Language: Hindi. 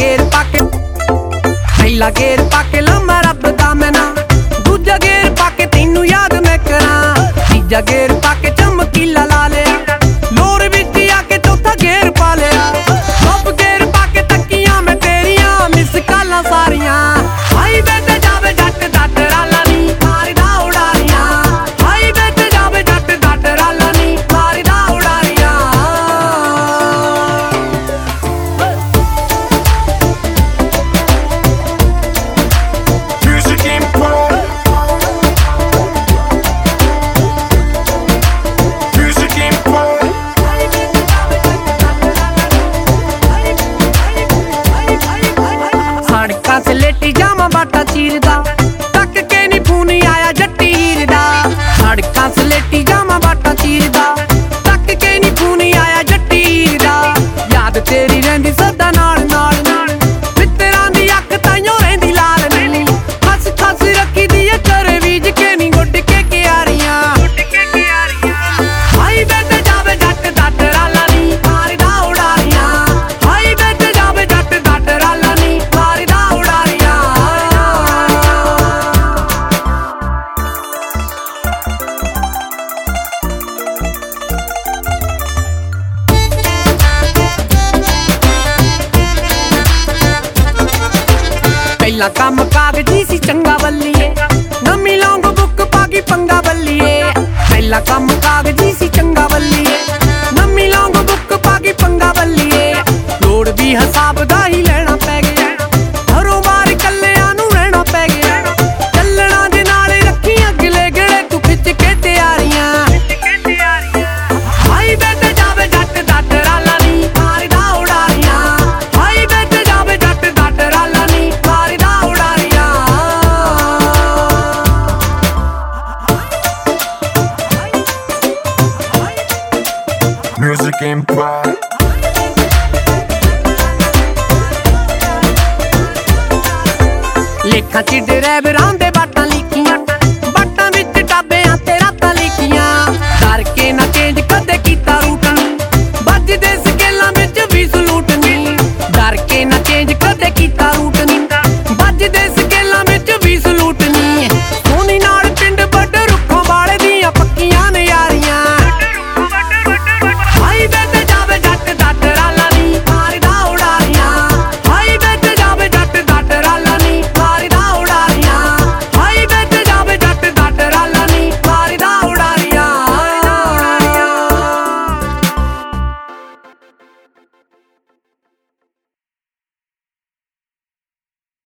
गेर पाके पहला गेर पाके लंबा रब दामना दूजा गेर मेरा काम कागज़ी सी चंगा बल्ली है न मिलाऊँगा बुक पागी पंगा Music Empire. ਲੇਖਾ ਚ ਡਰਾਈਵਰਾਂ ਦੇ